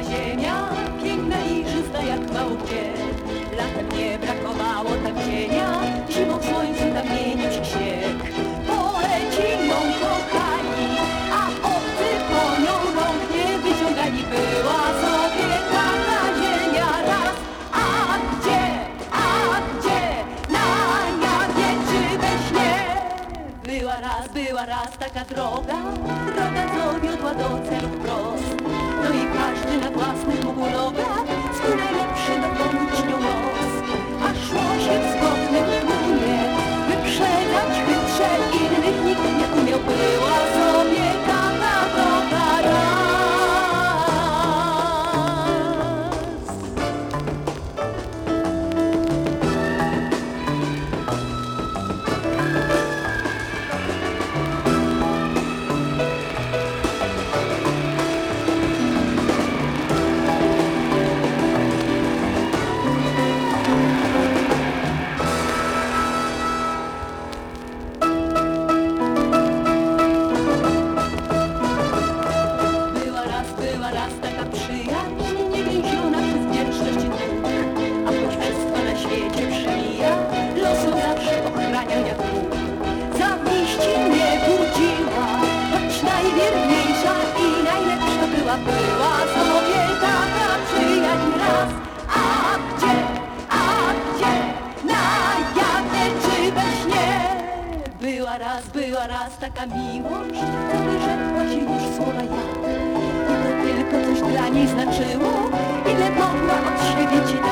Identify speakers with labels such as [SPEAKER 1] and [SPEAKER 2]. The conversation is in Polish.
[SPEAKER 1] Piękna ziemia, piękna i żyzna jak mało gdzie Latem nie brakowało tam cienia Zimą w słońcu tam mieni przysiek Poleci nią kochani A obcy po nią rąk nie wyciągani. Była sobie taka ziemia raz. A gdzie, a gdzie? Na jawie czy we śnie? Była raz, była raz taka droga Droga Była raz, była raz taka miłość, wyrzekła się już słowa ja. Ile tylko coś dla niej znaczyło, ile mogła od siebie ci dać.